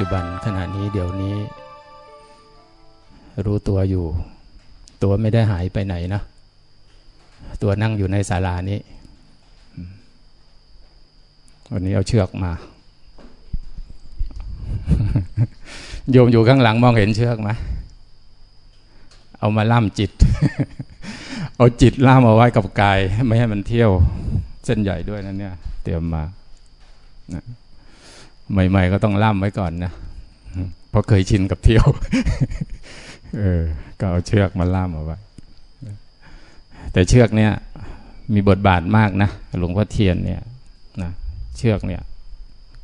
ปัจจุบันขณะนี้เดี๋ยวนี้ รู้ตัวอยู่ ตัวไม่ได้หายไปไหนนะ ตัวนั่งอยู่ในศาลานี้ วันนี้เอาเชือกมา โยมอยู่ข้างหลังมองเห็นเชือกไหมเอามาล่ามจิต เอาจิตล่ามเอาไว้กับกาย ไม่ให้มันเที่ยว เส้นใหญ่ด้วยนะเนี่ย เตรียมมา ใหม่ ๆ ก็ต้องล่ามไว้ก่อนนะเพราะเคยชินกับเที่ยว เออ ก็เอาเชือกมาล่ามเอาไว้ แต่เชือกเนี่ย มีบทบาทมากนะ หลวงพ่อเทียนเนี่ยนะเชือกเนี่ย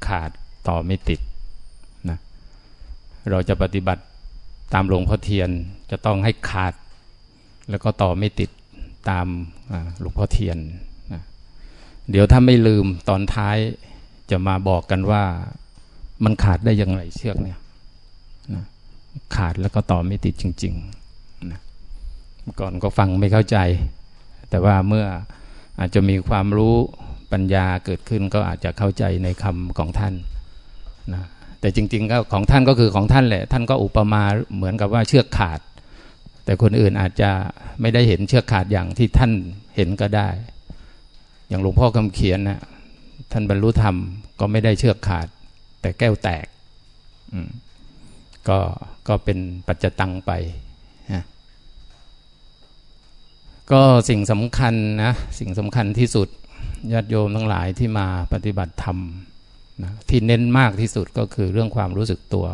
ขาดต่อไม่ติดนะ เราจะปฏิบัติตามหลวงพ่อเทียนจะต้องให้ขาด แล้วก็ต่อไม่ติดตามหลวงพ่อเทียนนะเดี๋ยวถ้าไม่ลืมตอนท้าย จะมาบอกกันว่ามันขาดได้ยังไงเชือกเนี่ยนะขาดแล้วก็ต่อไม่ติดจริงๆนะก่อนก็ฟังไม่เข้าใจ แต่ว่าเมื่ออาจจะมีความรู้ปัญญาเกิดขึ้นก็อาจจะเข้าใจในคำของท่านนะแต่จริงๆก็ของท่านก็คือของท่านแหละ ท่านก็อุปมาเหมือนกับว่าเชือกขาด แต่คนอื่นอาจจะไม่ได้เห็นเชือกขาดอย่างที่ท่านเห็นก็ได้ อย่างหลวงพ่อคำเขียนนะ ท่านบรรลุธรรมก็ไม่ได้เชือกขาด แต่แก้วแตกก็ก็เป็นปัจจตังไปนะก็สิ่งสำคัญนะสิ่งสำคัญที่สุดญาติโยมทั้งหลายที่มาปฏิบัติธรรมนะที่เน้นมากที่สุดก็คือเรื่องความรู้สึกตัว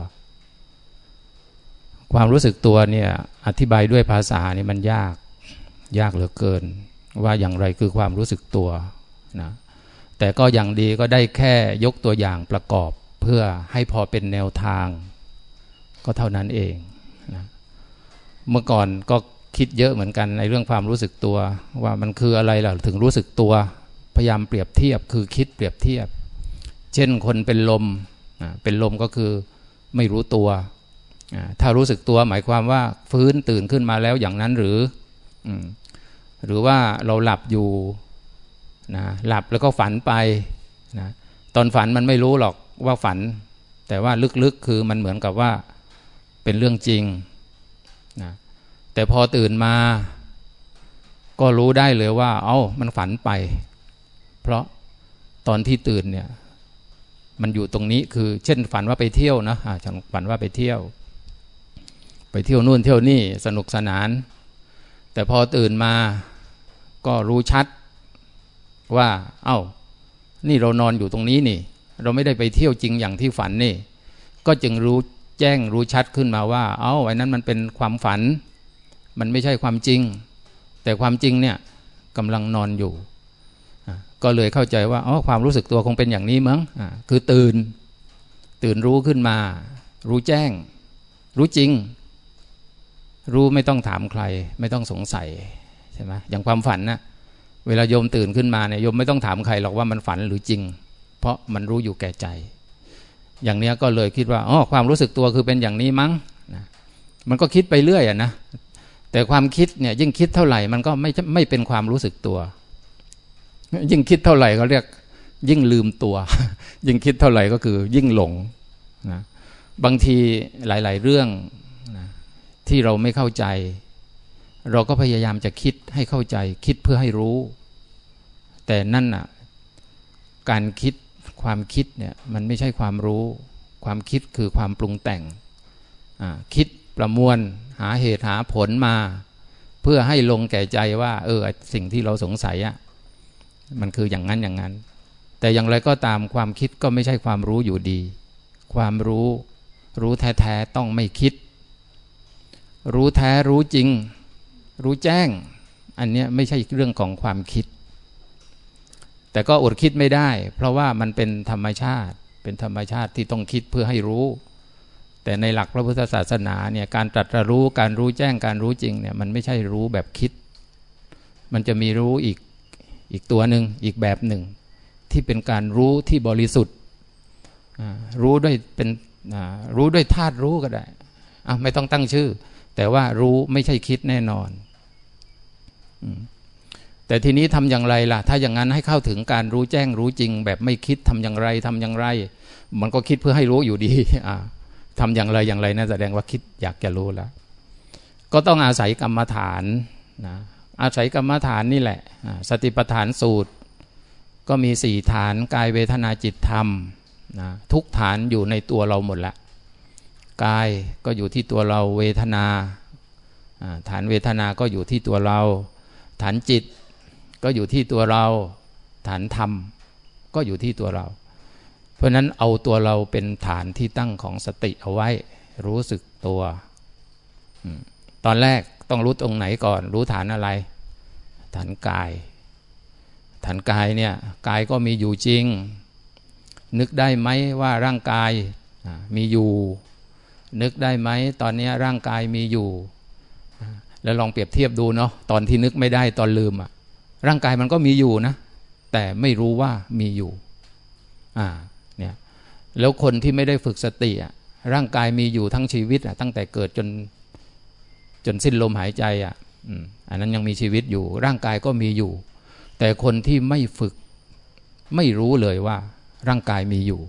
ความรู้สึกตัวเนี่ยอธิบายด้วยภาษานี่มันยากยากเหลือเกิน ว่าอย่างไรคือความรู้สึกตัวนะ แต่ก็อย่างดีก็ได้แค่ยกตัวอย่างประกอบเพื่อให้พอเป็นแนวทาง ก็เท่านั้นเองนะเมื่อก่อนก็คิดเยอะเหมือนกันในเรื่องความรู้สึกตัว ว่ามันคืออะไรล่ะถึงรู้สึกตัว พยายามเปรียบเทียบคือคิดเปรียบเทียบ เช่นคนเป็นลมเป็นลมก็คือไม่รู้ตัว ถ้ารู้สึกตัวหมายความว่าฟื้นตื่นขึ้นมาแล้วอย่างนั้นหรือ หรือว่าเราหลับอยู่ นะหลับแล้วก็ฝันไปนะตอนฝันมันไม่รู้หรอกว่าฝัน แต่ว่าลึกๆคือมันเหมือนกับว่าเป็นเรื่องจริงนะแต่พอตื่นมา ก็รู้ได้เลยว่า เอา้ามันฝันไป เพราะตอนที่ตื่นเนี่ย มันอยู่ตรงนี้คือ เช่นฝันว่าไปเที่ยวนะฉันฝันว่าไปเที่ยว ไปเที่ยวนู่นเที่ยวนี่สนุกสนาน แต่พอตื่นมาก็รู้ชัด ว่า เอา้า นี่เรานอนอยู่ตรงนี้นี่ เราไม่ได้ไปเที่ยวจริงอย่างที่ฝันนี่ ก็จึงรู้แจ้งรู้ชัดขึ้นมาว่า เอา้าไอ้นั้นมันเป็นความฝัน มันไม่ใช่ความจริง แต่ความจริงเนี่ยกำลังนอนอยู่ ก็เลยเข้าใจว่าอ๋อความรู้สึกตัวคงเป็นอย่างนี้มั้งคือตื่น ตื่นรู้ขึ้นมา รู้แจ้ง รู้จริง รู้ไม่ต้องถามใคร ไม่ต้องสงสัยใช่ไหมอย่างความฝันนะ เวลาโยมตื่นขึ้นมาเนี่ยโยมไม่ต้องถามใครหรอกว่ามันฝันหรือจริง เพราะมันรู้อยู่แก่ใจ อย่างเนี้ยก็เลยคิดว่าอ๋อความรู้สึกตัวคือเป็นอย่างนี้มั้งนะมันก็คิดไปเรื่อยอะนะแต่ความคิดเนี่ยยิ่งคิดเท่าไหร่มันก็ไม่ไม่เป็นความรู้สึกตัว ยิ่งคิดเท่าไหร่ก็เรียก ยิ่งลืมตัว ยิ่งคิดเท่าไหร่ก็คือ ยิ่งหลงนะบางทีหลาย ๆ เรื่องนะที่เราไม่เข้าใจ เราก็พยายามจะคิดให้เข้าใจ คิดเพื่อให้รู้ แต่นั่นน่ะ การคิดความคิดเนี่ยมันไม่ใช่ความรู้ ความคิดคือความปรุงแต่ง คิดประมวลหาเหตุหาผลมา เพื่อให้ลงแก่ใจว่า เออสิ่งที่เราสงสัยอะ่ะมันคืออย่างนั้นอย่างนั้น แต่อย่างไรก็ตามความคิดก็ไม่ใช่ความรู้อยู่ดี ความรู้รู้แท้ๆต้องไม่คิด รู้แท้รู้จริง รู้แจ้ง อันนี้ไม่ใช่เรื่องของความคิด แต่ก็อดคิดไม่ได้ เพราะว่ามันเป็นธรรมชาติ เป็นธรรมชาติที่ต้องคิดเพื่อให้รู้ แต่ในหลักพระพุทธศาสนาเนี่ยการตรัสรู้การรู้แจ้งการรู้จริงเนี่ยมันไม่ใช่รู้แบบคิด มันจะมีรู้อีกอีกตัวหนึ่งอีกแบบหนึ่ง ที่เป็นการรู้ที่บริสุทธิ์รู้ด้วยเป็นรู้ด้วยธาตุรู้ก็ได้ไม่ต้องตั้งชื่อ แต่ว่ารู้ไม่ใช่คิดแน่นอน แต่ทีนี้ทำอย่างไรล่ะ ถ้าอย่างนั้นให้เข้าถึงการรู้แจ้งรู้จริง แบบไม่คิดทำอย่างไรทำอย่างไร มันก็คิดเพื่อให้รู้อยู่ดีทำอย่างไรอย่างไรนะั่นแสดงว่าคิดอยากจะรู้แล้วก็ต้องอาศัยกรรมฐานนะอาศัยกรรมฐานนี่แหละ สติปัฏฐานสูตร ก็มีสี่ฐานกายเวทนาจิตธรรมนะทุกฐานอยู่ในตัวเราหมดละกายก็อยู่ที่ตัวเราเวทนาฐานเวทนาก็อยู่ที่ตัวเรา ฐานจิตก็อยู่ที่ตัวเรา ฐานธรรมก็อยู่ที่ตัวเรา เพราะนั้นเอาตัวเราเป็นฐานที่ตั้งของสติเอาไว้ รู้สึกตัว ตอนแรกต้องรู้ตรงไหนก่อน รู้ฐานอะไร ฐานกาย ฐานกายเนี่ยกายก็มีอยู่จริง นึกได้ไหมว่าร่างกายมีอยู่ นึกได้ไหมตอนนี้ร่างกายมีอยู่ แล้วลองเปรียบเทียบดูเนาะตอนที่นึกไม่ได้ตอนลืมอะร่างกายมันก็มีอยู่นะ แต่ไม่รู้ว่ามีอยู่อ่าเนี่ยแล้วคนที่ไม่ได้ฝึกสติอะร่างกายมีอยู่ทั้งชีวิตอะตั้งแต่เกิดจนจนสิ้นลมหายใจอะอันนั้นยังมีชีวิตอยู่ ร่างกายก็มีอยู่ แต่คนที่ไม่ฝึกไม่รู้เลยว่า ร่างกายมีอยู่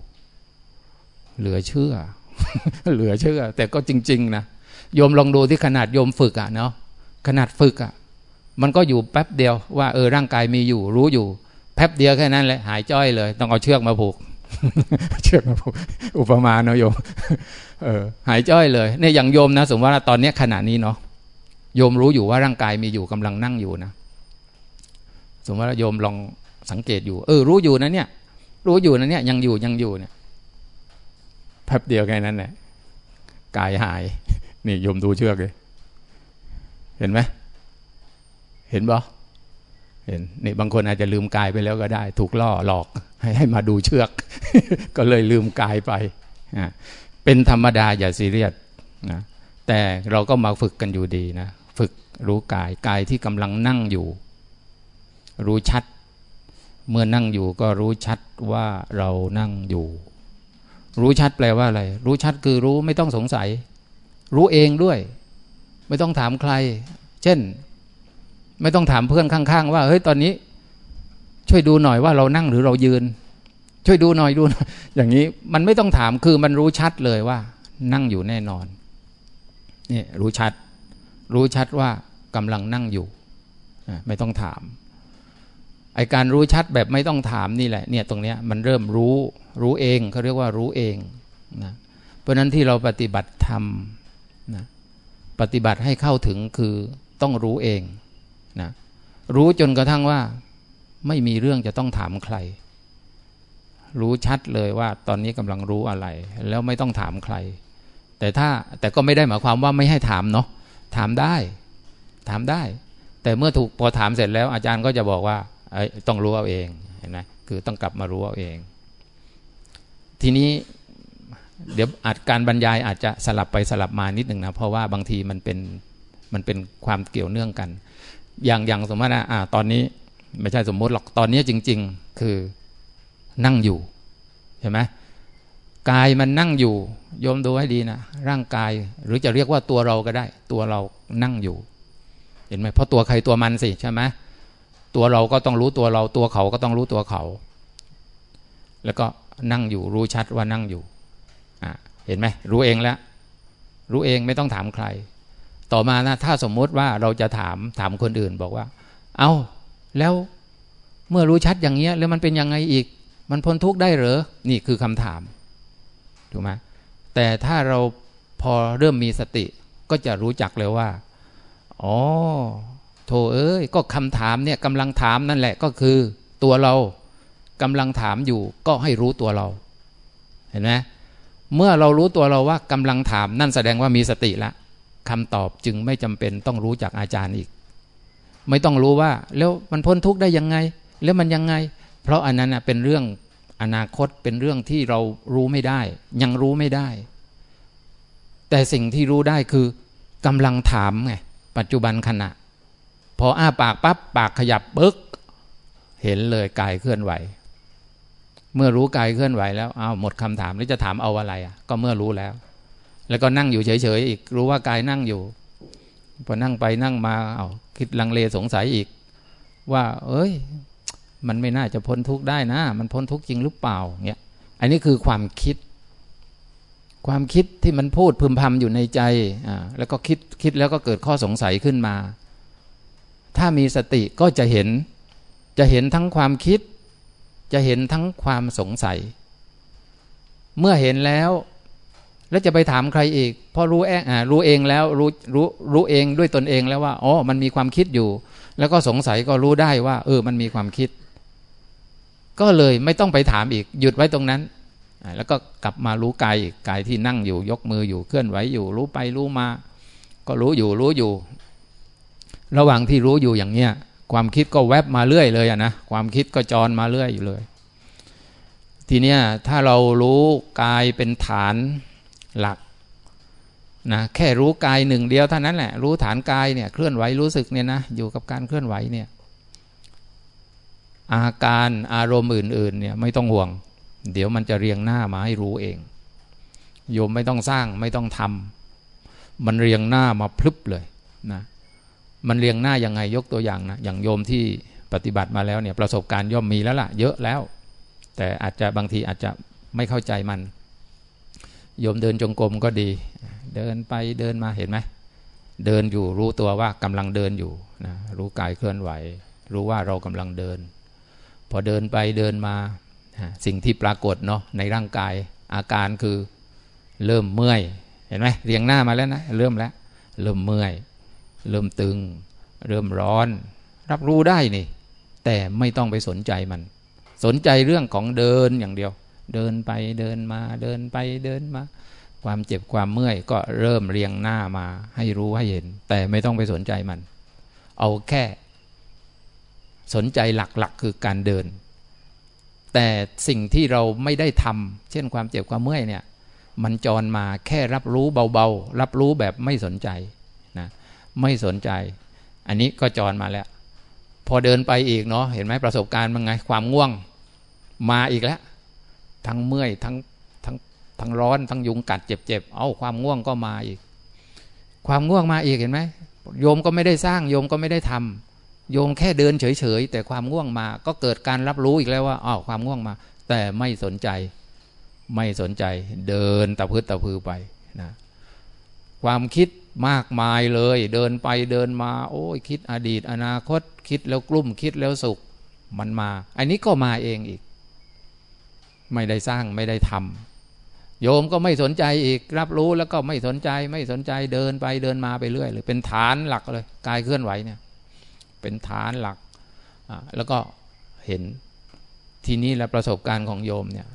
เหลือเชื่อ เหลือเชื่อ แต่ก็จริง ๆ นะโยมลองดูที่ขนาดโยมฝึกอะเนาะ ขนาดฝึกอะ มันก็อยู่แป๊บเดียวว่าเออร่างกายมีอยู่ รู้อยู่ แป๊บเดียวแค่นั้นแหละหายจ้อยเลย ต้องเอาเชือกมาผูก เชือกมาผูก อุปมาเนาะโยมเออ หายจ้อยเลยเนี่ยอย่างโยมนะ สมมติว่าตอนนี้ขณะนี้เนาะโยมรู้อยู่ว่าร่างกายมีอยู่กำลังนั่งอยู่นะสมมติว่าโยมลองสังเกตอยู่ เออ รู้อยู่นะเนี่ย รู้อยู่นะเนี่ยยังอยู่ยังอยู่เนี่ยแป๊บเดียวแค่นั้นแหละกายหาย นี่โยมดูเชือกเลย เห็นไหมเห็นบ่เห็นนี่บางคนอาจจะลืมกายไปแล้วก็ได้ ถูกล่อหลอกให้ให้มาดูเชือก ก็เลยลืมกายไป เป็นธรรมดาอย่าซีเรียสนะแต่เราก็มาฝึกกันอยู่ดีนะฝึกรู้กายกายที่กำลังนั่งอยู่ รู้ชัด เมื่อนั่งอยู่ก็รู้ชัดว่าเรานั่งอยู่ รู้ชัดแปลว่าอะไร รู้ชัดคือรู้ไม่ต้องสงสัย รู้เองด้วย ไม่ต้องถามใคร เช่น ไม่ต้องถามเพื่อนข้าง ๆ ว่าเฮ้ยตอนนี้ ช่วยดูหน่อยว่าเรานั่งหรือเรายืน ช่วยดูหน่อยดูอย่างนี้มันไม่ต้องถามคือมันรู้ชัดเลยว่า นั่งอยู่แน่นอนนี่รู้ชัด รู้ชัดว่ากำลังนั่งอยู่ไม่ต้องถามไอการรู้ชัดแบบไม่ต้องถามนี่แหละเนี่ยตรงเนี้ยมันเริ่มรู้รู้เองเขาเรียกว่ารู้เองนะเพราะนั้นที่เราปฏิบัติธรรม ปฏิบัติให้เข้าถึงคือต้องรู้เองนะรู้จนกระทั่งว่า ไม่มีเรื่องจะต้องถามใคร รู้ชัดเลยว่าตอนนี้กำลังรู้อะไร แล้วไม่ต้องถามใคร แต่ถ้าแต่ก็ไม่ได้หมายความว่าไม่ให้ถามเนาะถามได้ ถามได้ แต่เมื่อถูกพอถามเสร็จแล้ว อาจารย์ก็จะบอกว่าต้องรู้เอาเองเห็นไหมคือต้องกลับมารู้เอาเอง ทีนี้ เดี๋ยวอาจการบรรยายอาจจะสลับไปสลับมานิดหนึ่งนะเพราะว่าบางทีมันเป็นมันเป็นความเกี่ยวเนื่องกัน อย่างอย่างสมมตินะอ่า ตอนนี้ไม่ใช่สมมติหรอกตอนนี้จริง ๆ คือนั่งอยู่เห็นไหมกายมันนั่งอยู่โยมดูให้ดีนะร่างกายหรือจะเรียกว่าตัวเราก็ได้ ตัวเรานั่งอยู่ เห็นไหมเพราะตัวใครตัวมันสิใช่ไหมตัวเราก็ต้องรู้ตัวเราตัวเขาก็ต้องรู้ตัวเขา แล้วก็นั่งอยู่รู้ชัดว่านั่งอยู่ เห็นไหมรู้เองแล้ว รู้เองไม่ต้องถามใคร ต่อมานะถ้าสมมติว่าเราจะถามถามคนอื่นบอกว่า เอาแล้วเมื่อรู้ชัดอย่างเงี้ย แล้วมันเป็นยังไงอีก มันพ้นทุกข์ได้หรอนี่คือคำถามถูกไหมแต่ถ้าเราพอเริ่มมีสติก็จะรู้จักเลยว่า อ๋อ โธเอ้ย ก็คำถามเนี่ยกำลังถามนั่นแหละก็คือตัวเรากำลังถามอยู่ก็ให้รู้ตัวเรา เห็นไหม เมื่อเรารู้ตัวเราว่ากำลังถามนั่นแสดงว่ามีสติแล้วคำตอบจึงไม่จำเป็นต้องรู้จากอาจารย์อีก ไม่ต้องรู้ว่าแล้วมันพ้นทุกข์ได้ยังไง แล้วมันยังไง เพราะอันนั้นเป็นเรื่องอนาคตเป็นเรื่องที่เรารู้ไม่ได้ ยังรู้ไม่ได้ แต่สิ่งที่รู้ได้คือกำลังถามไงปัจจุบันขณะ พออ้าปากปั๊บปากขยับปึ๊กเห็นเลยกายเคลื่อนไหว เมื่อรู้กายเคลื่อนไหวแล้วเอาหมดคำถามแล้วจะถามเอาอะไรอะ ก็เมื่อรู้แล้ว แล้วก็นั่งอยู่เฉยๆอีก รู้ว่ากายนั่งอยู่พอนั่งไปนั่งมาเอาคิดลังเลสงสัยอีก ว่า เอ้ย มันไม่น่าจะพ้นทุกข์ได้นะ มันพ้นทุกข์จริงหรือเปล่าเนี่ยอันนี้คือความคิด ความคิดที่มันพูดพึมพำอยู่ในใจอ่าแล้วก็คิดคิดแล้วก็เกิดข้อสงสัยขึ้นมา ถ้ามีสติก็จะเห็น จะเห็นทั้งความคิด จะเห็นทั้งความสงสัย เมื่อเห็นแล้ว แล้วจะไปถามใครอีกพอรู้เองอ่ารู้เองแล้วรู้รู้รู้เองด้วยตนเองแล้วว่าอ๋อมันมีความคิดอยู่ แล้วก็สงสัยก็รู้ได้ว่า เออ มันมีความคิด ก็เลยไม่ต้องไปถามอีก หยุดไว้ตรงนั้นแล้วก็กลับมารู้กายอีกกายที่นั่งอยู่ ยกมืออยู่เคลื่อนไหวอยู่ รู้ไปรู้มา ก็รู้อยู่รู้อยู่ ระหว่างที่รู้อยู่อย่างเนี้ย ความคิดก็แวบมาเรื่อยเลยอะนะความคิดก็จรมาเรื่อยอยู่เลย ทีเนี้ยถ้าเรารู้กายเป็นฐานหลักนะแค่รู้กายหนึ่งเดียวเท่านั้นแหละ รู้ฐานกายเนี่ยเคลื่อนไหวรู้สึกเนี่ยนะอยู่กับการเคลื่อนไหวเนี่ยอาการอารมณ์อื่น ๆ เนี่ยไม่ต้องห่วง เดี๋ยวมันจะเรียงหน้ามาให้รู้เอง โยมไม่ต้องสร้างไม่ต้องทำมันเรียงหน้ามาพลึบเลยนะ มันเรียงหน้ายังไงยกตัวอย่างนะอย่างโยมที่ปฏิบัติมาแล้วเนี่ยประสบการณ์ย่อมมีแล้วล่ะ เยอะแล้ว แต่อาจจะบางทีอาจจะไม่เข้าใจมัน โยมเดินจงกรมก็ดี เดินไปเดินมาเห็นไหมเดินอยู่รู้ตัวว่ากำลังเดินอยู่นะรู้กายเคลื่อนไหว รู้ว่าเรากำลังเดิน พอเดินไปเดินมาสิ่งที่ปรากฏเนาะในร่างกายอาการคือเริ่มเมื่อย เห็นไหมเรียงหน้ามาแล้วนะเริ่มแล้ว เริ่มเมื่อย เริ่มตึง เริ่มร้อน รับรู้ได้นี่ แต่ไม่ต้องไปสนใจมัน สนใจเรื่องของเดินอย่างเดียว เดินไปเดินมาเดินไปเดินมา ความเจ็บความเมื่อยก็เริ่มเรียงหน้ามา ให้รู้ให้เห็น แต่ไม่ต้องไปสนใจมัน เอาแค่ สนใจหลักๆ คือการเดิน แต่สิ่งที่เราไม่ได้ทำเช่นความเจ็บความเมื่อยเนี่ย มันจรมาแค่รับรู้เบาๆ รับรู้แบบไม่สนใจ ไม่สนใจ อันนี้ก็จรมาแล้ว พอเดินไปอีกเนาะเห็นไหมประสบการณ์มันไง ความง่วงมาอีกแล้ว ทั้งเมื่อยทั้งทั้งทั้งร้อนทั้งยุงกัดเจ็บๆเอาความง่วงก็มาอีก ความง่วงมาอีกเห็นไหมโยมก็ไม่ได้สร้างโยมก็ไม่ได้ทำโยมแค่เดินเฉยๆแต่ความง่วงมา ก็เกิดการรับรู้อีกแล้วว่าอ้าวความง่วงมา แต่ไม่สนใจ ไม่สนใจ เดินตะพื้นตะพือไปนะความคิด มากมายเลย เดินไปเดินมา โอ้ยคิดอดีต อนาคต คิดแล้วกลุ้มคิดแล้วสุข มันมา อันนี้ก็มาเองอีก ไม่ได้สร้างไม่ได้ทำโยมก็ไม่สนใจอีก รับรู้แล้วก็ไม่สนใจไม่สนใจเดินไปเดินมาไปเรื่อยเลยเป็นฐานหลักเลยกายเคลื่อนไหวเนี่ย เป็นฐานหลักแล้วก็เห็นทีนี้แล้วประสบการณ์ของโยมเนี่ย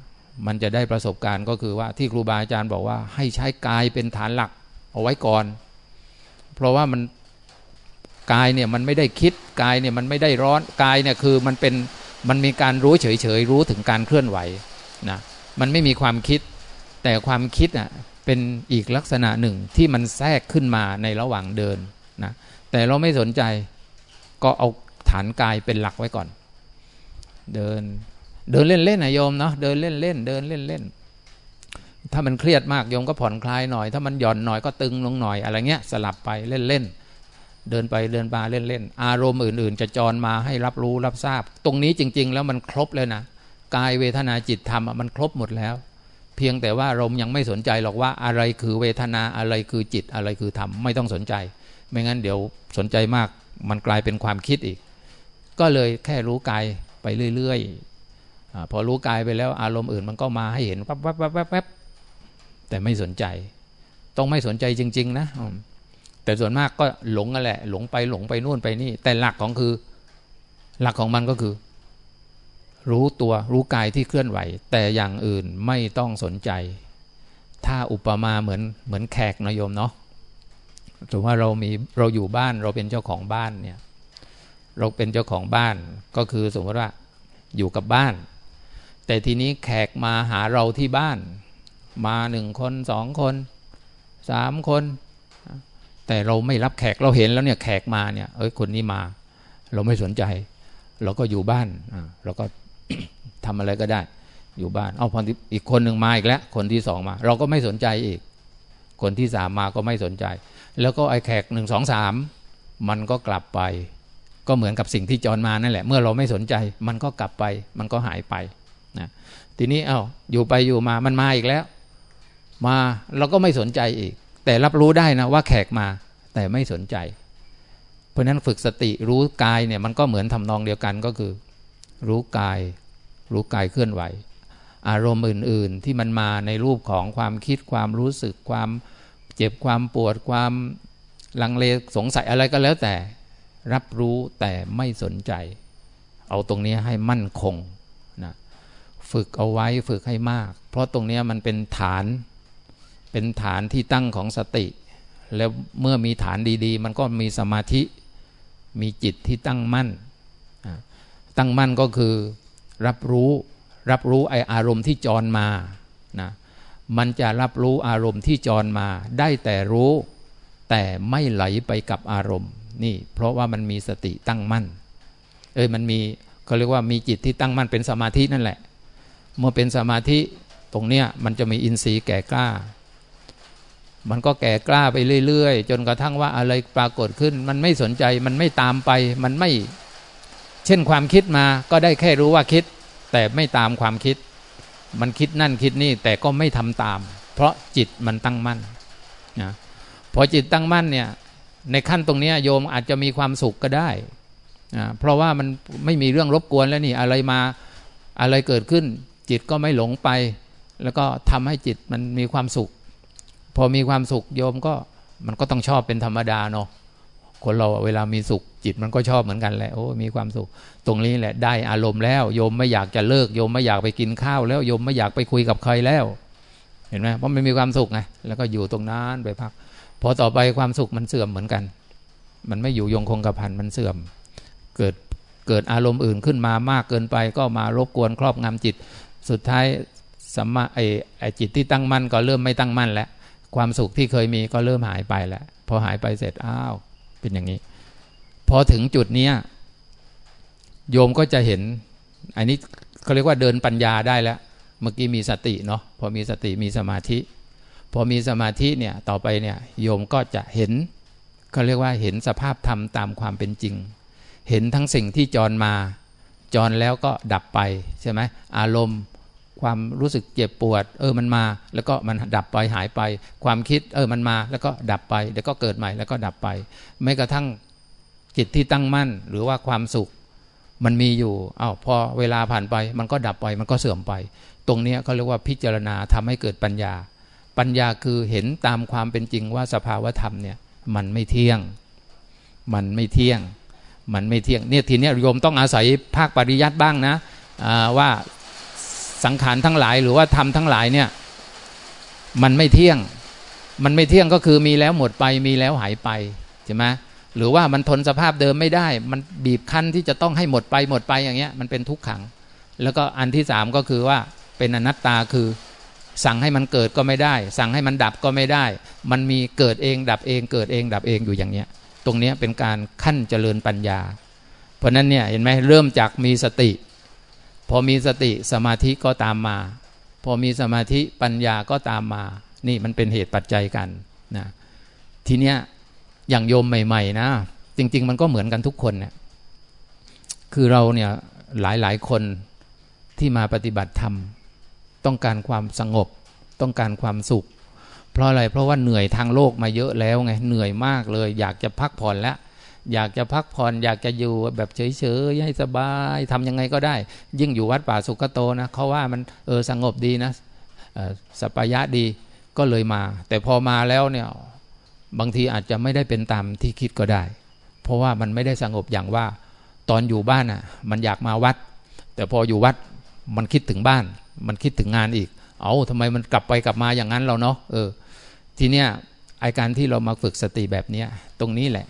มันจะได้ประสบการณ์ก็คือว่าที่ครูบาอาจารย์บอกว่า ให้ใช้กายเป็นฐานหลักเอาไว้ก่อน เพราะว่ามันกายเนี่ยมันไม่ได้คิดกายเนี่ยมันไม่ได้ร้อนกายเนี่ยคือมันเป็นมันมีการรู้เฉยๆรู้ถึงการเคลื่อนไหวนะมันไม่มีความคิด แต่ความคิดอะเป็นอีกลักษณะหนึ่งที่มันแทรกขึ้นมาในระหว่างเดินนะแต่เราไม่สนใจก็เอาฐานกายเป็นหลักไว้ก่อน เดิน เดินเล่นเล่นะโยมเนาะเดินเล่นเล่นเดินเล่นเล่น ถ้ามันเครียดมากโยมก็ผ่อนคลายหน่อย ถ้ามันหย่อนหน่อยก็ตึงลงหน่อยอะไรเงี้ยสลับไปเล่นเล่นเดินไปเดินมาเล่นเล่นอารมณ์อื่น ๆ จะจรมาให้รับรู้รับทราบ ตรงนี้จริง ๆ แล้วมันครบเลยนะกายเวทนาจิตธรรมมันครบหมดแล้ว เพียงแต่ว่าเรายังไม่สนใจหรอกว่าอะไรคือเวทนาอะไรคือจิตอะไรคือธรรมไม่ต้องสนใจ ไม่งั้นเดี๋ยวสนใจมากมันกลายเป็นความคิดอีก ก็เลยแค่รู้กายไปเรื่อยๆพอรู้กายไปแล้วอารมณ์อื่นมันก็มาให้เห็นแป๊บๆ แต่ไม่สนใจ ต้องไม่สนใจจริง ๆ นะแต่ส่วนมากก็หลงกันแหละ หลงไปหลงไปนู่นไปนี่ แต่หลักของคือ หลักของมันก็คือ รู้ตัวรู้กายที่เคลื่อนไหว แต่อย่างอื่นไม่ต้องสนใจ ถ้าอุปมาเหมือนเหมือนแขกนโยมเนาะถือว่าเรามีเราอยู่บ้านเราเป็นเจ้าของบ้านเนี่ย เราเป็นเจ้าของบ้านก็คือสมมติว่าอยู่กับบ้าน แต่ทีนี้แขกมาหาเราที่บ้าน มาหนึ่งคนสองคนสามคน แต่เราไม่รับแขกเราเห็นแล้วเนี่ยแขกมาเนี่ยเอ้ยคนนี้มา เราไม่สนใจ เราก็อยู่บ้านเราก็ทำอะไรก็ได้ อยู่บ้าน เอาพออีกคนหนึ่งมาอีกแล้ว คนที่สองมา เราก็ไม่สนใจอีก คนที่สามมาก็ไม่สนใจ แล้วก็ไอ้แขกหนึ่งสองสามมันก็กลับไป ก็เหมือนกับสิ่งที่จรมานั่นแหละ เมื่อเราไม่สนใจ มันก็กลับไป มันก็หายไปนะทีนี้เอา้าอยู่ไปอยู่มามันมาอีกแล้ว มาเราก็ไม่สนใจอีก แต่รับรู้ได้นะว่าแขกมา แต่ไม่สนใจ เพราะนั้นฝึกสติรู้กายเนี่ยมันก็เหมือนทำนองเดียวกันก็คือ รู้กาย รู้กายเคลื่อนไหว อารมณ์อื่น ๆ ที่มันมาในรูปของความคิดความรู้สึกความเจ็บความปวดความลังเลสงสัยอะไรก็แล้วแต่ รับรู้แต่ไม่สนใจ เอาตรงนี้ให้มั่นคงนะฝึกเอาไว้ฝึกให้มาก เพราะตรงนี้มันเป็นฐาน เป็นฐานที่ตั้งของสติ แล้วเมื่อมีฐานดีๆ มันก็มีสมาธิมีจิตที่ตั้งมั่น ตั้งมั่นก็คือรับรู้รับรู้ไออารมณ์ที่จรมานะมันจะรับรู้อารมณ์ที่จรมา ได้แต่รู้แต่ไม่ไหลไปกับอารมณ์นี่ เพราะว่ามันมีสติตั้งมั่น เอ้ยมันมีเขาเรียกว่ามีจิตที่ตั้งมั่นเป็นสมาธินั่นแหละ เมื่อเป็นสมาธิตรงเนี้ยมันจะมีอินทรีย์แก่กล้า มันก็แก่กล้าไปเรื่อยๆ จนกระทั่งว่าอะไรปรากฏขึ้น มันไม่สนใจมันไม่ตามไป มันไม่ เช่นความคิดมาก็ได้แค่รู้ว่าคิด แต่ไม่ตามความคิด มันคิดนั่นคิดนี่แต่ก็ไม่ทำตาม เพราะจิตมันตั้งมั่นนะพอจิตตั้งมั่นเนี่ยในขั้นตรงนี้โยมอาจจะมีความสุขก็ได้นะเพราะว่ามันไม่มีเรื่องรบกวนแล้วนี่อะไรมาอะไรเกิดขึ้น จิตก็ไม่หลงไป แล้วก็ทำให้จิตมันมีความสุข พอมีความสุขโยมก็มันก็ต้องชอบเป็นธรรมดาเนาะคนเราเวลามีสุขจิตมันก็ชอบเหมือนกันแหละโอ้มีความสุข ตรงนี้แหละได้อารมณ์แล้วโยมไม่อยากจะเลิกโยมไม่อยากไปกินข้าวแล้วโยมไม่อยากไปคุยกับใครแล้ว เห็นไหมเพราะมันมีความสุขไงแล้วก็อยู่ตรงนั้นไปพักพอต่อไปความสุขมันเสื่อมเหมือนกัน มันไม่อยู่ยงคงกระพันมันเสื่อม เกิดเกิดอารมณ์อื่นขึ้นมามากเกินไป ก็มารบกวนครอบงำจิต สุดท้ายสัมมาไอไอจิตที่ตั้งมั่นก็เริ่มไม่ตั้งมั่นแล้ว ความสุขที่เคยมีก็เริ่มหายไปแล้วพอหายไปเสร็จอ้าว เป็นอย่างนี้ พอถึงจุดเนี้ยโยมก็จะเห็น อันนี้เขาเรียกว่าเดินปัญญาได้แล้ว เมื่อกี้มีสติเนาะพอมีสติมีสมาธิ พอมีสมาธิเนี่ยต่อไปเนี่ยโยมก็จะเห็นเขาเรียกว่าเห็นสภาพธรรมตามความเป็นจริง เห็นทั้งสิ่งที่จรมา จรแล้วก็ดับไปใช่ไหมอารมณ์ ความรู้สึกเจ็บปวด เออมันมา แล้วก็มันดับไปหายไป ความคิดเออมันมา แล้วก็ดับไปเดี๋ยวก็เกิดใหม่แล้วก็ดับไปไม่กระทั่งจิตที่ตั้งมั่น หรือว่าความสุขมันมีอยู่อา้าวพอเวลาผ่านไป มันก็ดับไปมันก็เสื่อมไป ตรงนี้เขาเรียกว่าพิจารณาทำให้เกิดปัญญา ปัญญาคือเห็นตามความเป็นจริงว่าสภาวธรรมเนี่ยมันไม่เที่ยง มันไม่เที่ยง มันไม่เที่ยงเนี่ยทีนี้โยมต้องอาศัยภาคปริยัติบ้างนะว่า สังขารทั้งหลายหรือว่าธรรมทั้งหลายเนี่ย มันไม่เที่ยง มันไม่เที่ยงก็คือมีแล้วหมดไปมีแล้วหายไปใช่ไหมหรือว่ามันทนสภาพเดิมไม่ได้ มันบีบคั้นที่จะต้องให้หมดไปหมดไปอย่างเงี้ย มันเป็นทุกขัง แล้วก็อันที่สามก็คือว่าเป็นอนัตตาคือสั่งให้มันเกิดก็ไม่ได้ สั่งให้มันดับก็ไม่ได้ มันมีเกิดเองดับเอง เกิดเองดับเองอยู่อย่างเนี้ย ตรงเนี้ยเป็นการขั้นเจริญปัญญา เพราะนั้นเนี่ยเห็นไหมเริ่มจากมีสติ พอมีสติสมาธิก็ตามมา พอมีสมาธิปัญญาก็ตามมา นี่มันเป็นเหตุปัจจัยกันนะทีเนี้ยอย่างโยมใหม่ ๆ นะ จริง ๆ มันก็เหมือนกันทุกคนเนี่ยคือเราเนี่ยหลายๆคนที่มาปฏิบัติธรรม ต้องการความสงบ ต้องการความสุข เพราะอะไรเพราะว่าเหนื่อยทางโลกมาเยอะแล้วไงเหนื่อยมากเลย อยากจะพักผ่อนแล้ว อยากจะพักผ่อนอยากจะอยู่แบบเฉยๆให้สบายทำยังไงก็ได้ ยิ่งอยู่วัดป่าสุกโตนะเขาว่ามันเออสงบดีนะสปายะดีก็เลยมา แต่พอมาแล้วเนี่ยบางทีอาจจะไม่ได้เป็นตามที่คิดก็ได้ เพราะว่ามันไม่ได้สงบอย่างว่า ตอนอยู่บ้านอะ มันอยากมาวัด แต่พออยู่วัดมันคิดถึงบ้าน มันคิดถึงงานอีก เอาทำไมมันกลับไปกลับมาอย่างนั้นเราเนาะเออ ทีเนี้ยไอการที่เรามาฝึกสติแบบเนี้ย ตรงนี้แหละ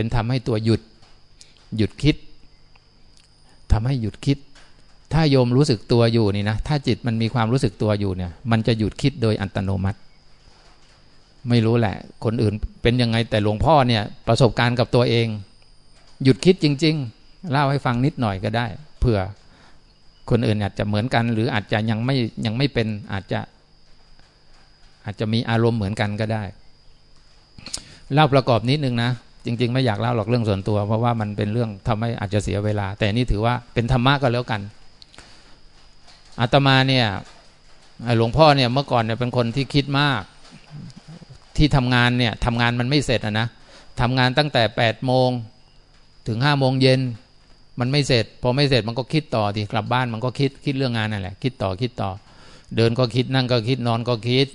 เป็นทำให้ตัวหยุด หยุดคิดทำให้หยุดคิด ถ้าโยมรู้สึกตัวอยู่นี่นะ ถ้าจิตมันมีความรู้สึกตัวอยู่เนี่ย มันจะหยุดคิดโดยอัตโนมัติ ไม่รู้แหละ คนอื่นเป็นยังไงแต่หลวงพ่อเนี่ย ประสบการณ์กับตัวเอง หยุดคิดจริง ๆ เล่าให้ฟังนิดหน่อยก็ได้เผื่อคนอื่นอาจจะเหมือนกัน หรืออาจจะยังไม่ยังไม่เป็นอาจจะ อาจจะมีอารมณ์เหมือนกันก็ได้ เล่าประกอบนิดนึงนะ จริง ๆ ไม่อยากเล่าหรอกเรื่องส่วนตัว เพราะว่ามันเป็นเรื่องทำให้อาจจะเสียเวลา แต่นี่ถือว่าเป็นธรรมะก็แล้วกันอาตมาเนี่ยหลวงพ่อเนี่ยเมื่อก่อนเนี่ยเป็นคนที่คิดมาก ที่ทำงานเนี่ยทำงานมันไม่เสร็จนะทำงานตั้งแต่แปดโมงถึงห้าโมงเย็นมันไม่เสร็จ พอไม่เสร็จมันก็คิดต่อทีกลับบ้านมันก็คิดคิดเรื่องงานนั่นแหละ คิดต่อคิดต่อ เดินก็คิดนั่งก็คิดนอนก็คิด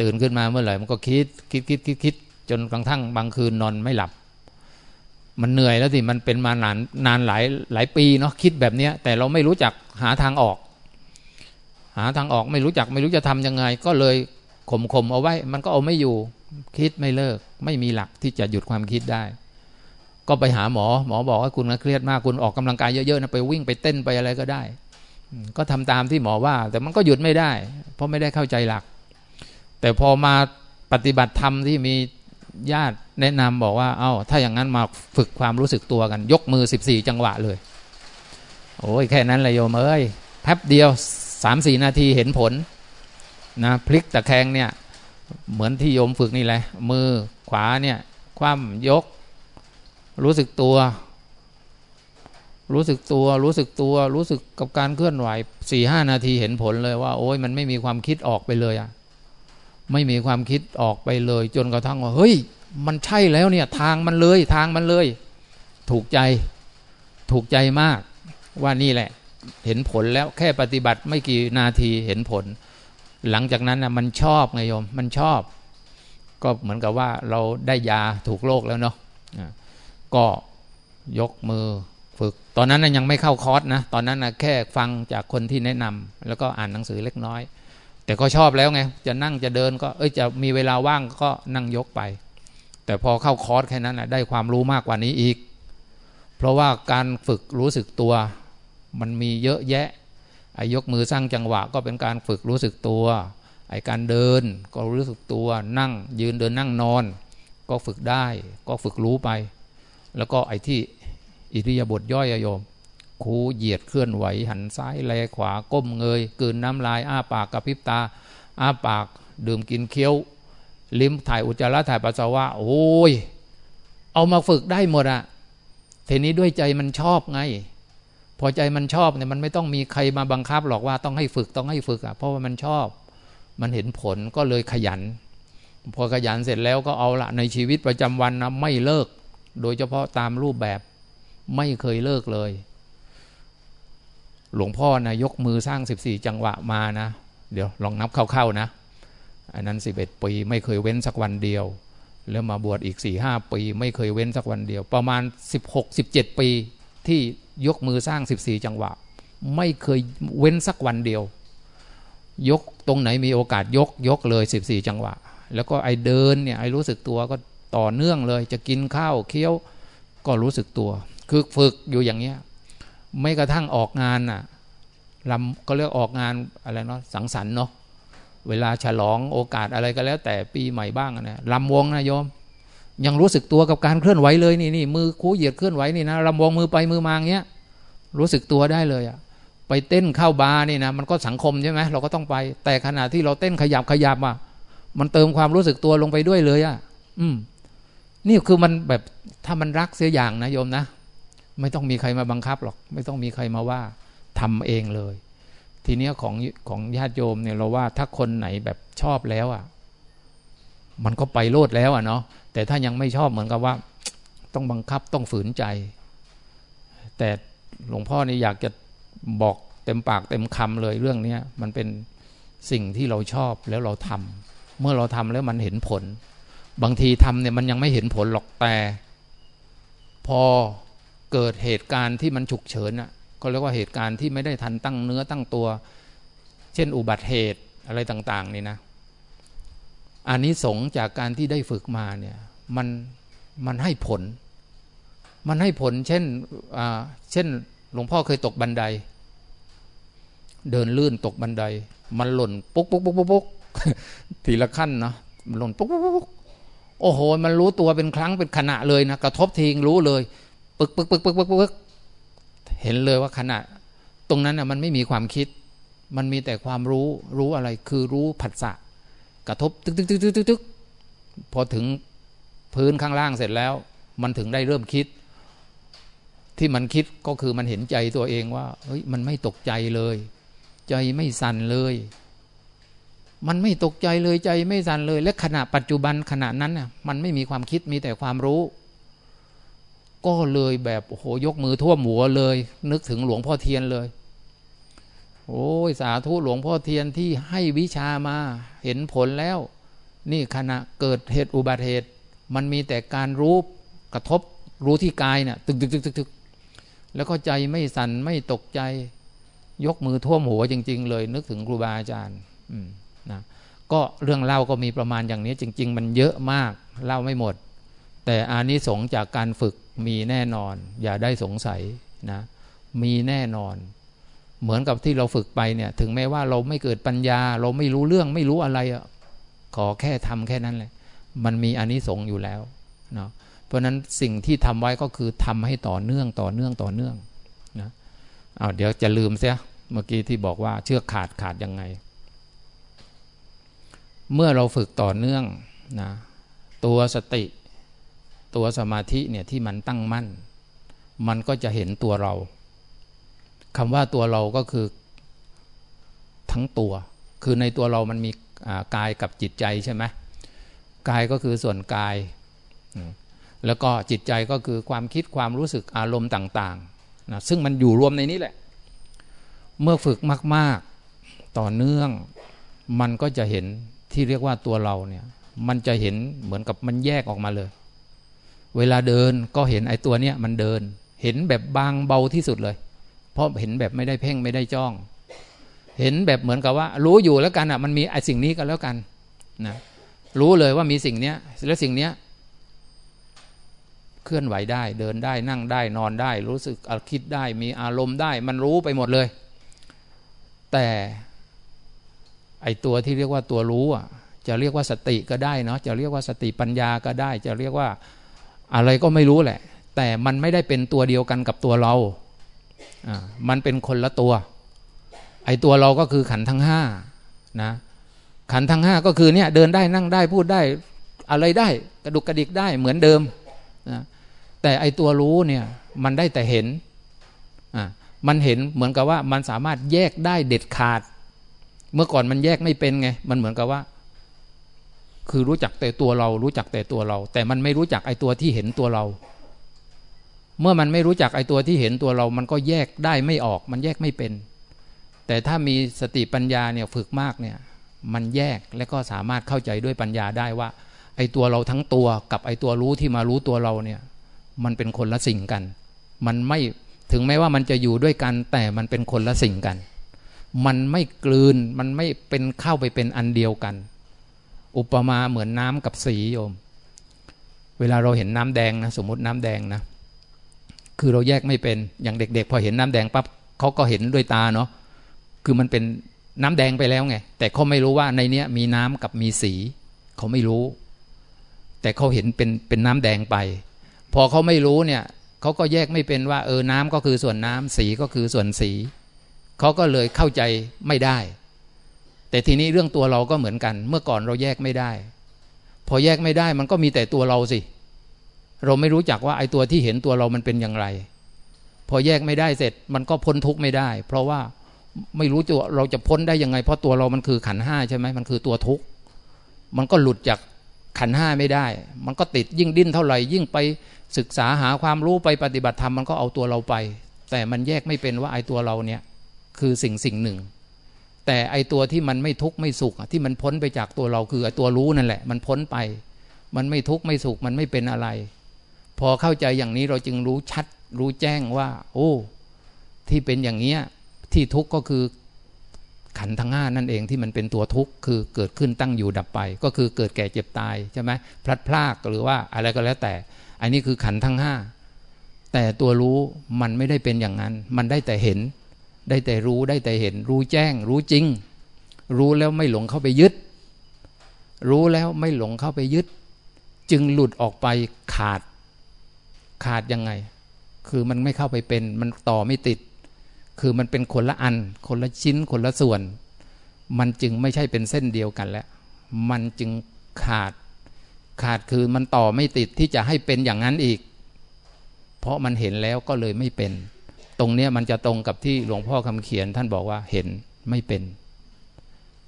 ตื่นขึ้นมาเมื่อไหร่มันก็คิดคิดคิดคิดคิด จนกระทั่งบางคืนนอนไม่หลับ มันเหนื่อยแล้วสิมันเป็นมานานนานหลายหลายปีเนาะคิดแบบเนี้ย แต่เราไม่รู้จักหาทางออก หาทางออกไม่รู้จักไม่รู้จะทํำยังไง ก็เลยข่มข่มเอาไว้ มันก็เอาไม่อยู่ คิดไม่เลิก ไม่มีหลักที่จะหยุดความคิดได้ ก็ไปหาหมอ หมอบอกว่าคุณเครียดมากคุณออกกำลังกายเยอะๆนะไปวิ่งไปเต้นไปอะไรก็ได้ ก็ทำตามที่หมอว่า แต่มันก็หยุดไม่ได้ เพราะไม่ได้เข้าใจหลัก แต่พอมาปฏิบัติธรรมที่มี ญาติแนะนำบอกว่า เอา้า ถ้าอย่างนั้นมาฝึกความรู้สึกตัวกัน ยกมือสิบสี่จังหวะเลย โอ้ยแค่นั้นเลยโยมเอ้ยแป๊บเดียวสามสี่นาทีเห็นผลนะพลิกตะแคงเนี่ย เหมือนที่โยมฝึกนี่แหละ มือขวาเนี่ยคว่ำยก รู้สึกตัว รู้สึกตัว รู้สึกตัว รู้สึกกับการเคลื่อนไหวสี่ห้านาทีเห็นผลเลยว่า โอ้ยมันไม่มีความคิดออกไปเลยอะ ไม่มีความคิดออกไปเลย จนกระทั่งว่าเฮ้ย มันใช่แล้วเนี่ย ทางมันเลยทางมันเลย ถูกใจถูกใจมาก ว่านี่แหละ เห็นผลแล้วแค่ปฏิบัติไม่กี่นาทีเห็นผล หลังจากนั้นนะมันชอบไงโยม มันชอบ ก็เหมือนกับว่าเราได้ยาถูกโรคแล้วเนาะก็ยกมือฝึก ตอนนั้นยังไม่เข้าคอร์สนะ ตอนนั้นนะแค่ฟังจากคนที่แนะนำแล้วก็อ่านหนังสือเล็กน้อย แต่ก็ชอบแล้วไงจะนั่งจะเดินก็เอ้ยจะมีเวลาว่างก็นั่งยกไป แต่พอเข้าคอร์สแค่นั้นนะได้ความรู้มากกว่านี้อีก เพราะว่าการฝึกรู้สึกตัว มันมีเยอะแยะไอ้ยกมือสร้างจังหวะก็เป็นการฝึกรู้สึกตัวไอ้การเดินก็รู้สึกตัวนั่งยืนเดินนั่งนอน ก็ฝึกได้ก็ฝึกรู้ไป แล้วก็ไอ้ที่อิริยาบถย่อยโยม คูเหยียดเคลื่อนไหวหันซ้ายแลขวาก้มเงยกืนน้ำลาย อ้าปากกระพริบตา อ้าปากดื่มกินเคี้ยว ลิ้มถ่ายอุจจาระถ่ายปัสสาวะโอ้ย เอามาฝึกได้หมดอะทีนี้ด้วยใจมันชอบไง พอใจมันชอบเนี่ยมันไม่ต้องมีใครมาบังคับหรอกว่าต้องให้ฝึกต้องให้ฝึกอะเพราะว่ามันชอบ มันเห็นผลก็เลยขยัน พอขยันเสร็จแล้วก็เอาละในชีวิตประจำวันนะไม่เลิก โดยเฉพาะตามรูปแบบไม่เคยเลิกเลย หลวงพ่อนะยกมือสร้าง 14 จังหวะมานะ เดี๋ยวลองนับเข้าๆนะ อันนั้น 11 ปีไม่เคยเว้นสักวันเดียว แล้วมาบวชอีก4ี่ห้าปี ไม่เคยเว้นสักวันเดียว ประมาณ 16-17 ปีที่ยกมือสร้าง 14 จังหวะ ไม่เคยเว้นสักวันเดียว ยกตรงไหนมีโอกาสยกยกเลย 14 จังหวะ แล้วก็ไอเดินเนี่ยไอรู้สึกตัวก็ต่อเนื่องเลย จะกินข้าวเคี้ยวก็รู้สึกตัว คือฝึกอยู่อย่างเนี้ย ไม่กระทั่งออกงานน่ะลำก็เรียกออกงานอะไรเนาะสังสรรค์เนาะเวลาฉลองโอกาสอะไรก็แล้ว แต่ปีใหม่บ้างนะลำวงนะโยม ยังรู้สึกตัวกับการเคลื่อนไหวเลยนี่นี่มือคู่เหยียดเคลื่อนไหวนี่นะลำวงมือไปมือมาเงี้ยรู้สึกตัวได้เลยอะไปเต้นเข้าบาร์นี่นะมันก็สังคมใช่ไหมเราก็ต้องไป แต่ขณะที่เราเต้นขยับขยับอะมันเติมความรู้สึกตัวลงไปด้วยเลยอะ อืม นี่คือมันแบบถ้ามันรักเสียอย่างนะโยมนะ ไม่ต้องมีใครมาบังคับหรอก ไม่ต้องมีใครมาว่าทำเองเลย ทีเนี้ยของของญาติโยมเนี่ยเราว่าถ้าคนไหนแบบชอบแล้วอะ มันก็ไปโลดแล้วอะเนาะแต่ถ้ายังไม่ชอบเหมือนกับว่า ต้องบังคับต้องฝืนใจ แต่หลวงพ่อนี่อยากจะบอกเต็มปากเต็มคำเลยเรื่องเนี้ยมันเป็นสิ่งที่เราชอบแล้วเราทำเมื่อเราทำแล้วมันเห็นผล บางทีทำเนี่ยมันยังไม่เห็นผลหรอกแต่ พอ เกิดเหตุการณ์ที่มันฉุกเฉินอะก็เรียกว่าเหตุการณ์ที่ไม่ได้ทันตั้งเนื้อตั้งตัว เช่นอุบัติเหตุอะไรต่าง ๆ นี่นะอันนี้สงจากการที่ได้ฝึกมาเนี่ยมันมันให้ผล มันให้ผลเช่นเช่น หลวงพ่อเคยตกบันได เดินลื่นตกบันได มันหล่นปุ๊กปุ๊กปุ๊กปุ๊กทีละขั้นเนาะมันหล่นปุ๊กปุ๊กปุ๊กโอ้โห มันรู้ตัวเป็นครั้งเป็นขณะเลยนะกระทบทิ้งรู้เลย ปึกปึกปึกปึกปึกปึกเห็นเลยว่าขณะ ตรงนั้นอะมันไม่มีความคิด มันมีแต่ความรู้รู้อะไรคือรู้ผัสสะกระทบตึกตึกตึกตึกตึกตึกพอถึงพื้นข้างล่างเสร็จแล้ว มันถึงได้เริ่มคิด ที่มันคิดก็คือมันเห็นใจตัวเองว่าเฮ้ยมันไม่ตกใจเลย ใจไม่สั่นเลย มันไม่ตกใจเลยใจไม่สั่นเลย และขณะปัจจุบันขณะนั้นน่ะมันไม่มีความคิดมีแต่ความรู้ ก็เลยแบบโอ้โหยกมือท่วมหัวเลย นึกถึงหลวงพ่อเทียนเลย โอ้ยสาธุหลวงพ่อเทียนที่ให้วิชามาเห็นผลแล้ว นี่ขณะเกิดเหตุอุบัติเหตุ มันมีแต่การรู้กระทบรู้ที่กายเนี่ยตึกตึกตึกตึกตึกแล้วก็ใจไม่สั่นไม่ตกใจ ยกมือท่วมหัวจริง ๆ เลย นึกถึงครูบาอาจารย์นะก็เรื่องเล่าก็มีประมาณอย่างนี้จริง ๆ มันเยอะมากเล่าไม่หมด แต่อานิสงส์จากการฝึก มีแน่นอน อย่าได้สงสัยนะ มีแน่นอน เหมือนกับที่เราฝึกไปเนี่ย ถึงแม้ว่าเราไม่เกิดปัญญา เราไม่รู้เรื่องไม่รู้อะไรอะขอแค่ทำแค่นั้นเลยมันมีอานิสงส์อยู่แล้วเนาะเพราะนั้นสิ่งที่ทำไว้ก็คือทำให้ต่อเนื่องต่อเนื่องต่อเนื่องนะเอาเดี๋ยวจะลืมเสียเมื่อกี้ที่บอกว่าเชือกขาดขาดยังไง เมื่อเราฝึกต่อเนื่องนะตัวสติ ตัวสมาธิเนี่ยที่มันตั้งมั่น มันก็จะเห็นตัวเราคำว่าตัวเราก็คือทั้งตัว คือในตัวเรามันมีกายกับจิตใจใช่ไหมกายก็คือส่วนกาย แล้วก็จิตใจก็คือความคิดความรู้สึกอารมณ์ต่างๆนะซึ่งมันอยู่รวมในนี้แหละ เมื่อฝึกมาก ๆต่อเนื่องมันก็จะเห็นที่เรียกว่าตัวเราเนี่ย มันจะเห็นเหมือนกับมันแยกออกมาเลย เวลาเดินก็เห็นไอ้ตัวเนี้ยมันเดิน เห็นแบบบางเบาที่สุดเลย เพราะเห็นแบบไม่ได้เพ่งไม่ได้จ้อง เห็นแบบเหมือนกับว่า รู้อยู่แล้วกันอะมันมีไอ้สิ่งนี้กันแล้วกันนะรู้เลยว่ามีสิ่งเนี้ยแล้วสิ่งเนี้ยเคลื่อนไหวได้ เดินได้นั่งได้นอนได้ รู้สึกคิดได้มีอารมณ์ได้ มันรู้ไปหมดเลย แต่ไอตัวที่เรียกว่าตัวรู้อะจะเรียกว่าสติก็ได้เนาะจะเรียกว่าสติปัญญาก็ได้ จะเรียกว่า อะไรก็ไม่รู้แหละ แต่มันไม่ได้เป็นตัวเดียวกันกับตัวเราอ่ามันเป็นคนละตัว ไอตัวเราก็คือขันทั้งห้านะ ขันทั้งห้าก็คือเนี่ยเดินได้นั่งได้พูดได้ อะไรได้กระดุกกระดิกได้เหมือนเดิมนะแต่ไอตัวรู้เนี่ยมันได้แต่เห็นอ่ามันเห็นเหมือนกับว่ามันสามารถแยกได้เด็ดขาด เมื่อก่อนมันแยกไม่เป็นไง มันเหมือนกับว่า คือรู้จักแต่ตัวเรา รู้จักแต่ตัวเรา แต่มันไม่รู้จักไอตัวที่เห็นตัวเรา เมื่อมันไม่รู้จักไอตัวที่เห็นตัวเรา มันก็แยกได้ไม่ออก มันแยกไม่เป็น แต่ถ้ามีสติปัญญาเนี่ยฝึกมากเนี่ยมันแยกและก็สามารถเข้าใจด้วยปัญญาได้ว่า ไอตัวเราทั้งตัวกับไอตัวรู้ที่มารู้ตัวเราเนี่ย มันเป็นคนละสิ่งกัน มันไม่ถึงแม้ว่ามันจะอยู่ด้วยกัน แต่มันเป็นคนละสิ่งกัน มันไม่กลืนมันไม่เป็นเข้าไปเป็นอันเดียวกัน อุปมาเหมือนน้ำกับสีโยม เวลาเราเห็นน้ำแดงนะสมมติน้ำแดงนะ คือเราแยกไม่เป็นอย่างเด็ก ๆ พอเห็นน้ำแดงปั๊บเขาก็เห็นด้วยตาเนาะคือมันเป็นน้ำแดงไปแล้วไง แต่เขาไม่รู้ว่าในเนี้ยมีน้ำกับมีสี เขาไม่รู้ แต่เขาเห็นเป็นเป็นน้ำแดงไป พอเขาไม่รู้เนี่ยเขาก็แยกไม่เป็นว่า เออน้ำก็คือส่วนน้ำสีก็คือส่วนสีเขาก็เลยเข้าใจไม่ได้ แต่ทีนี้เรื่องตัวเราก็เหมือนกัน เมื่อก่อนเราแยกไม่ได้ พอแยกไม่ได้มันก็มีแต่ตัวเราสิ เราไม่รู้จักว่าไอ้ตัวที่เห็นตัวเรามันเป็นอย่างไร พอแยกไม่ได้เสร็จมันก็พ้นทุกข์ไม่ได้ เพราะว่าไม่รู้ตัวเราจะพ้นได้ยังไง เพราะตัวเรามันคือขันห้าใช่ไหมมันคือตัวทุกข์มันก็หลุดจากขันห้าไม่ได้ มันก็ติดยิ่งดิ้นเท่าไหร่ยิ่งไปศึกษาหาความรู้ไปปฏิบัติธรรมมันก็เอาตัวเราไป แต่มันแยกไม่เป็นว่าไอ้ตัวเราเนี่ยคือสิ่งสิ่งหนึ่ง แต่ไอตัวที่มันไม่ทุกข์ไม่สุขที่มันพ้นไปจากตัวเราคือไอตัวรู้นั่นแหละ มันพ้นไป มันไม่ทุกข์ไม่สุขมันไม่เป็นอะไร พอเข้าใจอย่างนี้เราจึงรู้ชัด รู้แจ้งว่า โอ้ ที่เป็นอย่างเนี้ยที่ทุกข์ก็คือขันทั้งห้านั่นเองที่มันเป็นตัวทุกข์คือเกิดขึ้นตั้งอยู่ดับไป ก็คือเกิดแก่เจ็บตายใช่ไหมพลัดพรากหรือว่าอะไรก็แล้วแต่ อันนี้คือขันทั้งห้าแต่ตัวรู้มันไม่ได้เป็นอย่างนั้น มันได้แต่เห็น ได้แต่รู้ได้แต่เห็น รู้แจ้ง รู้จริง รู้แล้วไม่หลงเข้าไปยึด รู้แล้วไม่หลงเข้าไปยึด จึงหลุดออกไปขาด ขาดยังไง คือมันไม่เข้าไปเป็น มันต่อไม่ติด คือมันเป็นคนละอัน คนละชิ้น คนละส่วน มันจึงไม่ใช่เป็นเส้นเดียวกันแล้ว มันจึงขาด ขาดคือมันต่อไม่ติดที่จะให้เป็นอย่างนั้นอีก เพราะมันเห็นแล้วก็เลยไม่เป็น ตรงเนี้ยมันจะตรงกับที่หลวงพ่อคำเขียน ท่านบอกว่าเห็นไม่เป็น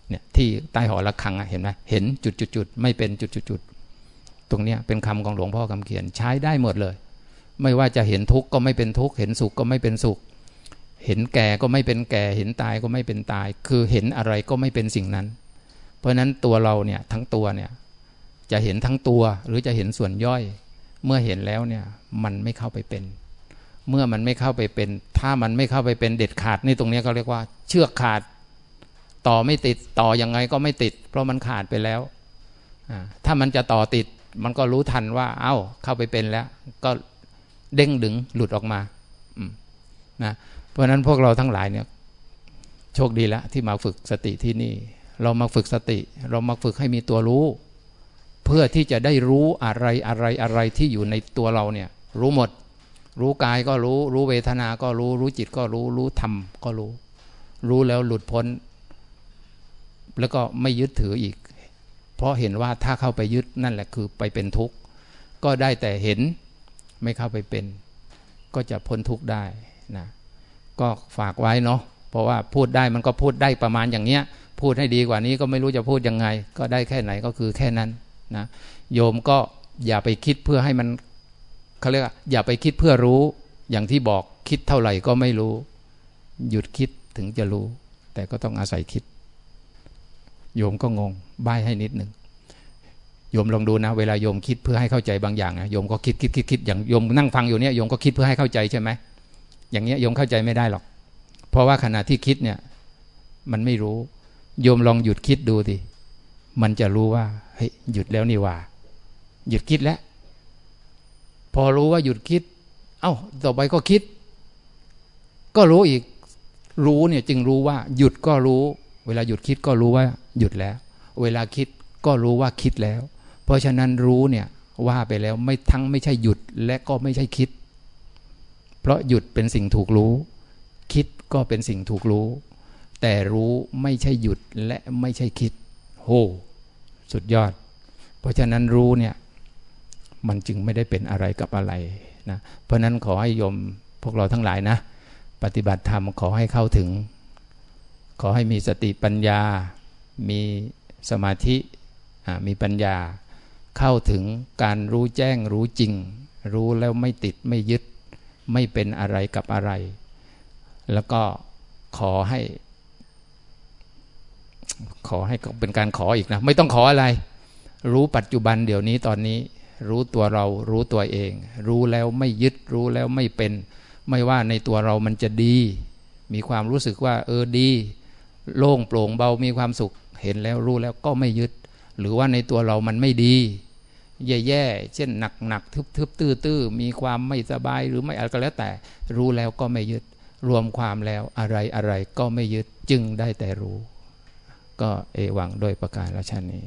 เนี่ยที่ใต้หอระฆังเห็นไหมเห็นจุดจุดจุดไม่เป็นจุดจุดจุดตรงเนี้ยเป็นคำของหลวงพ่อคำเขียนใช้ได้หมดเลย ไม่ว่าจะเห็นทุกข์ก็ไม่เป็นทุกข์เห็นสุขก็ไม่เป็นสุข เห็นแก่ก็ไม่เป็นแก่ เห็นตายก็ไม่เป็นตาย คือเห็นอะไรก็ไม่เป็นสิ่งนั้น เพราะฉะนั้นตัวเราเนี่ยทั้งตัวเนี่ยจะเห็นทั้งตัวหรือจะเห็นส่วนย่อย เมื่อเห็นแล้วเนี่ยมันไม่เข้าไปเป็น เมื่อมันไม่เข้าไปเป็น ถ้ามันไม่เข้าไปเป็นเด็ดขาดนี่ตรงนี้เขาเรียกว่า เชือกขาด ต่อไม่ติดต่อยังไงก็ไม่ติด เพราะมันขาดไปแล้วถ้ามันจะต่อติด มันก็รู้ทันว่า เอา้า เข้าไปเป็นแล้ว ก็เด้งดึงหลุดออกมานะเพราะฉะนั้นพวกเราทั้งหลายเนี่ย โชคดีแล้วที่มาฝึกสติที่นี่ เรามาฝึกสติ เรามาฝึกให้มีตัวรู้ เพื่อที่จะได้รู้อะไรอะไรอะไรที่อยู่ในตัวเราเนี่ย รู้หมด รู้กายก็รู้ รู้เวทนาก็รู้ รู้จิตก็รู้ รู้ธรรมก็รู้ รู้แล้วหลุดพ้น แล้วก็ไม่ยึดถืออีก เพราะเห็นว่าถ้าเข้าไปยึดนั่นแหละคือไปเป็นทุกข์ ก็ได้แต่เห็นไม่เข้าไปเป็น ก็จะพ้นทุกข์ได้นะก็ฝากไว้เนาะเพราะว่าพูดได้มันก็พูดได้ประมาณอย่างเนี้ย พูดให้ดีกว่านี้ก็ไม่รู้จะพูดยังไง ก็ได้แค่ไหนก็คือแค่นั้นนะโยมก็อย่าไปคิดเพื่อให้มัน เขาเรียกอย่าไปคิดเพื่อรู้ อย่างที่บอกคิดเท่าไหร่ก็ไม่รู้ หยุดคิดถึงจะรู้ แต่ก็ต้องอาศัยคิด โยมก็งงใบให้นิดหนึ่งโยมลองดูนะ เวลาโยมคิดเพื่อให้เข้าใจบางอย่างนะโยมก็คิดคิดคิดคิดอย่างโยมนั่งฟังอยู่เนี่ยโยมก็คิดเพื่อให้เข้าใจใช่ไหมอย่างเงี้ยโยมเข้าใจไม่ได้หรอก เพราะว่าขณะที่คิดเนี่ยมันไม่รู้ โยมลองหยุดคิดดูดิมันจะรู้ว่าเฮ้ยหยุดแล้วนี่ว่า หยุดคิดแล้ว พอรู้ว่าหยุดคิด เอา้า ต่อไปก็คิด ก็รู้อีก รู้เนี่ยจึงรู้ว่า หยุดก็รู้ เวลาหยุดคิดก็รู้ว่า หยุดแล้ว เวลาคิดก็รู้ว่าคิดแล้ว เพราะฉะนั้นรู้เนี่ยว่าไปแล้วไม่ทั้งไม่ใช่หยุดและก็ไม่ใช่คิด เพราะหยุดเป็นสิ่งถูกรู้ คิดก็เป็นสิ่งถูกรู้ แต่รู้ไม่ใช่หยุดและไม่ใช่คิดโหสุดยอด เพราะฉะนั้นรู้เนี่ย มันจึงไม่ได้เป็นอะไรกับอะไรนะเพราะนั้นขอให้โยมพวกเราทั้งหลายนะ ปฏิบัติธรรมขอให้เข้าถึง ขอให้มีสติปัญญา มีสมาธิมีปัญญา เข้าถึงการรู้แจ้งรู้จริง รู้แล้วไม่ติดไม่ยึด ไม่เป็นอะไรกับอะไร แล้วก็ขอให้ ขอให้เป็นการขออีกนะ ไม่ต้องขออะไร รู้ปัจจุบันเดี๋ยวนี้ตอนนี้ รู้ตัวเรารู้ตัวเอง รู้แล้วไม่ยึดรู้แล้วไม่เป็น ไม่ว่าในตัวเรามันจะดี มีความรู้สึกว่า เออดี โล่งโปร่งเบามีความสุข เห็นแล้วรู้แล้วก็ไม่ยึด หรือว่าในตัวเรามันไม่ดี แย่ๆเช่นหนักหนักทึบทึบตื้อตื้อมีความไม่สบายหรือไม่อะไรก็แล้วแต่ รู้แล้วก็ไม่ยึด รวมความแล้วอะไรอะไรก็ไม่ยึดจึงได้แต่รู้ ก็เอวังโดยประการละชนี้